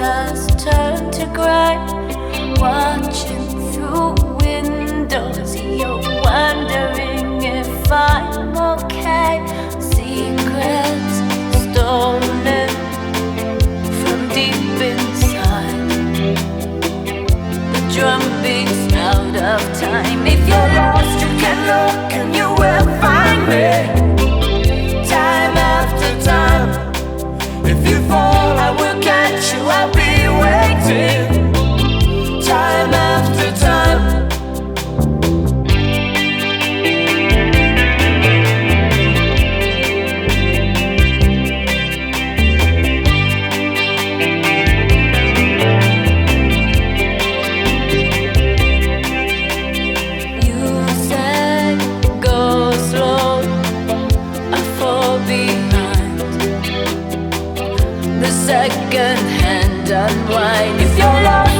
Has turned to gray, watching through windows, you're wondering if I'm okay. Secrets stolen from deep inside. The drum beats out of time. If you're lost, you can look and you second hand unwind. If you're lost